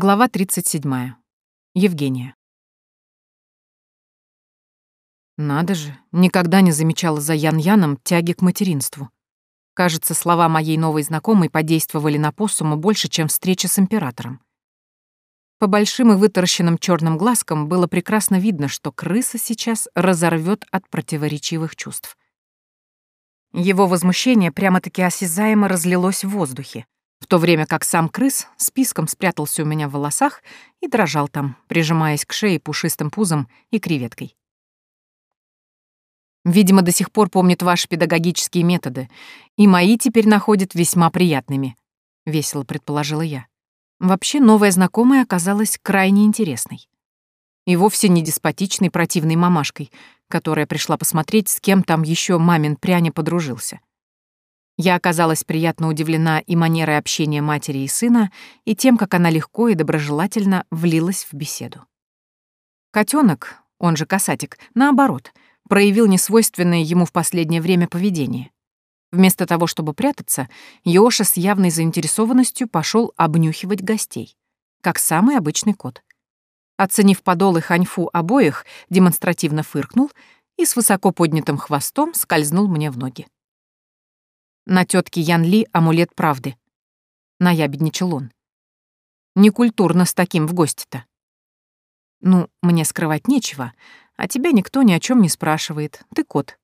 Глава 37. Евгения. Надо же, никогда не замечала за Ян-Яном тяги к материнству. Кажется, слова моей новой знакомой подействовали на посуму больше, чем встреча с императором. По большим и вытаращенным черным глазкам было прекрасно видно, что крыса сейчас разорвет от противоречивых чувств. Его возмущение прямо-таки осязаемо разлилось в воздухе, в то время как сам крыс списком спрятался у меня в волосах и дрожал там, прижимаясь к шее пушистым пузом и креветкой. Видимо, до сих пор помнит ваши педагогические методы, и мои теперь находят весьма приятными, — весело предположила я. Вообще, новая знакомая оказалась крайне интересной. И вовсе не деспотичной противной мамашкой, которая пришла посмотреть, с кем там еще мамин пряня подружился. Я оказалась приятно удивлена и манерой общения матери и сына, и тем, как она легко и доброжелательно влилась в беседу. Котенок, он же касатик, наоборот, проявил несвойственное ему в последнее время поведение. Вместо того, чтобы прятаться, Йоша с явной заинтересованностью пошел обнюхивать гостей, как самый обычный кот. Оценив подол и ханьфу обоих, демонстративно фыркнул и с высоко поднятым хвостом скользнул мне в ноги. На тетке Ян Ли амулет правды. Наябедничал он. Некультурно с таким в гости-то. Ну, мне скрывать нечего, а тебя никто ни о чем не спрашивает. Ты кот,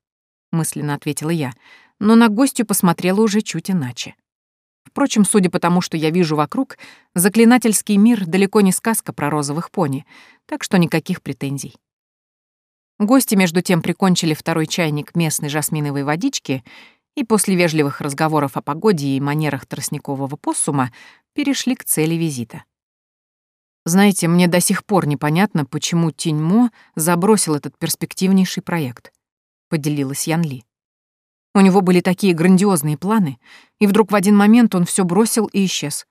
мысленно ответила я, но на гостью посмотрела уже чуть иначе. Впрочем, судя по тому, что я вижу вокруг, заклинательский мир далеко не сказка про розовых пони, так что никаких претензий. Гости, между тем, прикончили второй чайник местной жасминовой водички и после вежливых разговоров о погоде и манерах тростникового поссума перешли к цели визита. Знаете, мне до сих пор непонятно, почему Тиньмо забросил этот перспективнейший проект, поделилась Ян Ли. У него были такие грандиозные планы, и вдруг в один момент он все бросил и исчез.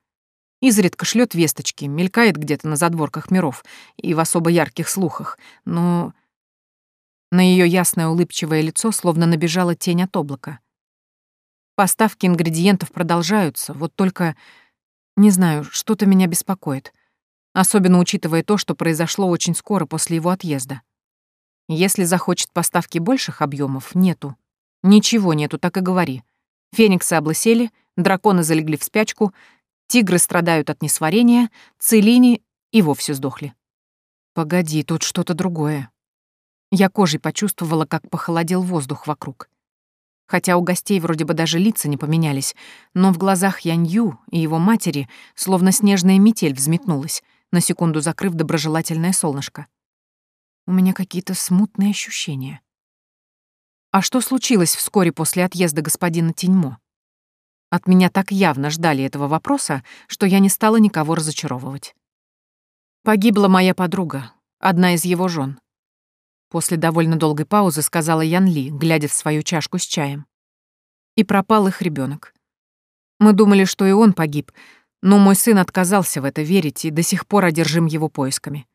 Изредка шлет весточки, мелькает где-то на задворках миров и в особо ярких слухах, но... На ее ясное улыбчивое лицо словно набежала тень от облака. Поставки ингредиентов продолжаются, вот только... Не знаю, что-то меня беспокоит. Особенно учитывая то, что произошло очень скоро после его отъезда. Если захочет поставки больших объемов, нету. Ничего нету, так и говори. Фениксы облысели, драконы залегли в спячку, тигры страдают от несварения, целини и вовсе сдохли. Погоди, тут что-то другое. Я кожей почувствовала, как похолодел воздух вокруг хотя у гостей вроде бы даже лица не поменялись, но в глазах Янью и его матери словно снежная метель взметнулась, на секунду закрыв доброжелательное солнышко. У меня какие-то смутные ощущения. А что случилось вскоре после отъезда господина Теньмо? От меня так явно ждали этого вопроса, что я не стала никого разочаровывать. Погибла моя подруга, одна из его жен. После довольно долгой паузы сказала Ян Ли, глядя в свою чашку с чаем. И пропал их ребенок. Мы думали, что и он погиб, но мой сын отказался в это верить и до сих пор одержим его поисками.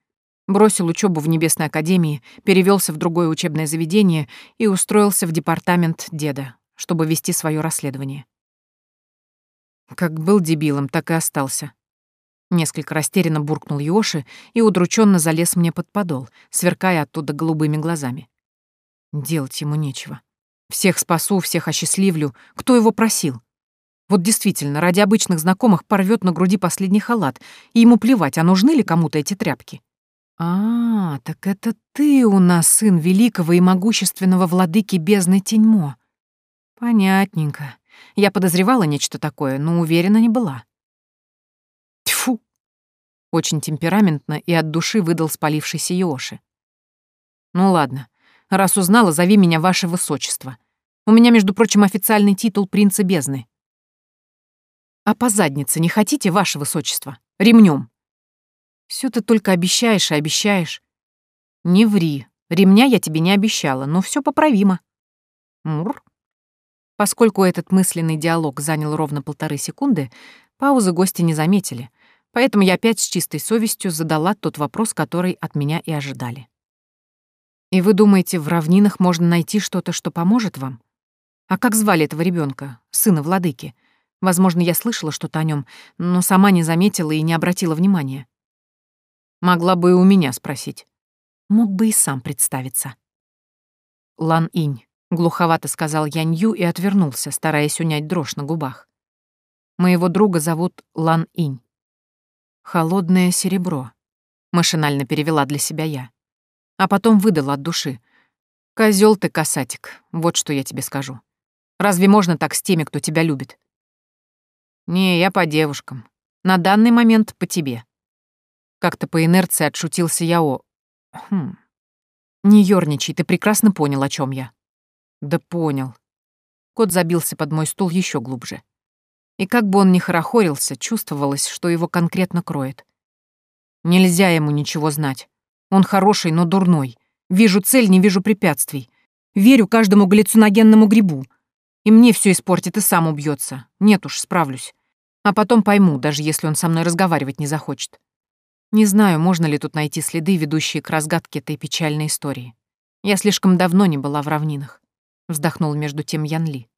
Бросил учебу в Небесной Академии, перевелся в другое учебное заведение и устроился в департамент деда, чтобы вести свое расследование. Как был дебилом, так и остался. Несколько растерянно буркнул Йоши и удрученно залез мне под подол, сверкая оттуда голубыми глазами. Делать ему нечего. Всех спасу, всех осчастливлю. Кто его просил? Вот действительно, ради обычных знакомых порвет на груди последний халат, и ему плевать, а нужны ли кому-то эти тряпки. «А, так это ты у нас сын великого и могущественного владыки бездны Теньмо. Понятненько. Я подозревала нечто такое, но уверена не была. Очень темпераментно и от души выдал спалившийся Йоши. Ну ладно, раз узнала, зови меня ваше высочество. У меня, между прочим, официальный титул принца бездны. А по заднице не хотите, ваше высочество? Ремнем. Все ты только обещаешь и обещаешь. Не ври, ремня я тебе не обещала, но все поправимо. Мур. Поскольку этот мысленный диалог занял ровно полторы секунды, паузы гости не заметили, Поэтому я опять с чистой совестью задала тот вопрос, который от меня и ожидали. «И вы думаете, в равнинах можно найти что-то, что поможет вам? А как звали этого ребенка, сына владыки? Возможно, я слышала что-то о нем, но сама не заметила и не обратила внимания. Могла бы и у меня спросить. Мог бы и сам представиться. Лан Инь, глуховато сказал Янью и отвернулся, стараясь унять дрожь на губах. Моего друга зовут Лан Инь. Холодное серебро. Машинально перевела для себя я. А потом выдала от души. Козел ты, касатик, вот что я тебе скажу. Разве можно так с теми, кто тебя любит? Не, я по девушкам. На данный момент по тебе. Как-то по инерции отшутился Яо. Хм. Не ёрничай, ты прекрасно понял, о чем я. Да понял. Кот забился под мой стул еще глубже. И как бы он ни хорохорился, чувствовалось, что его конкретно кроет. Нельзя ему ничего знать. Он хороший, но дурной. Вижу цель, не вижу препятствий. Верю каждому галлюциногенному грибу. И мне все испортит и сам убьется. Нет уж, справлюсь. А потом пойму, даже если он со мной разговаривать не захочет. Не знаю, можно ли тут найти следы, ведущие к разгадке этой печальной истории. Я слишком давно не была в равнинах. Вздохнул между тем Ян Ли.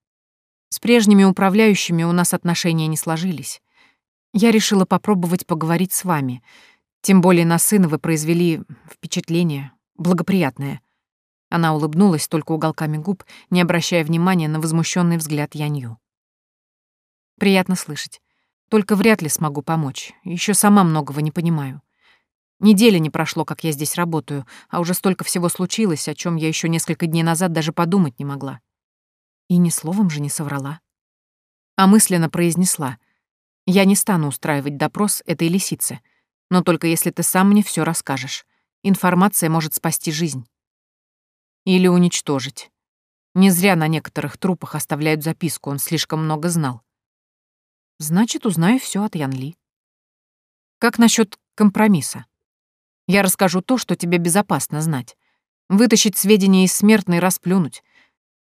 С прежними управляющими у нас отношения не сложились. Я решила попробовать поговорить с вами. Тем более на сына вы произвели впечатление благоприятное. Она улыбнулась только уголками губ, не обращая внимания на возмущенный взгляд Янью. Приятно слышать. Только вряд ли смогу помочь. Еще сама многого не понимаю. Недели не прошло, как я здесь работаю, а уже столько всего случилось, о чем я еще несколько дней назад даже подумать не могла. И ни словом же не соврала. А мысленно произнесла. Я не стану устраивать допрос этой лисице, но только если ты сам мне все расскажешь. Информация может спасти жизнь. Или уничтожить. Не зря на некоторых трупах оставляют записку, он слишком много знал. Значит, узнаю все от Ян Ли. Как насчет компромисса? Я расскажу то, что тебе безопасно знать. Вытащить сведения из смертной расплюнуть.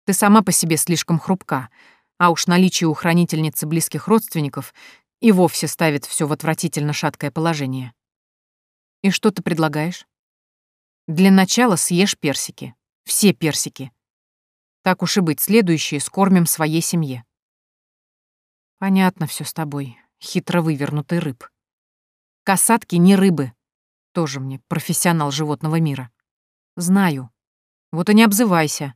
Ты сама по себе слишком хрупка, а уж наличие у хранительницы близких родственников и вовсе ставит все в отвратительно шаткое положение. И что ты предлагаешь? Для начала съешь персики. Все персики. Так уж и быть, следующие скормим своей семье. Понятно все с тобой, хитро вывернутый рыб. Касатки не рыбы. Тоже мне профессионал животного мира. Знаю. Вот и не обзывайся.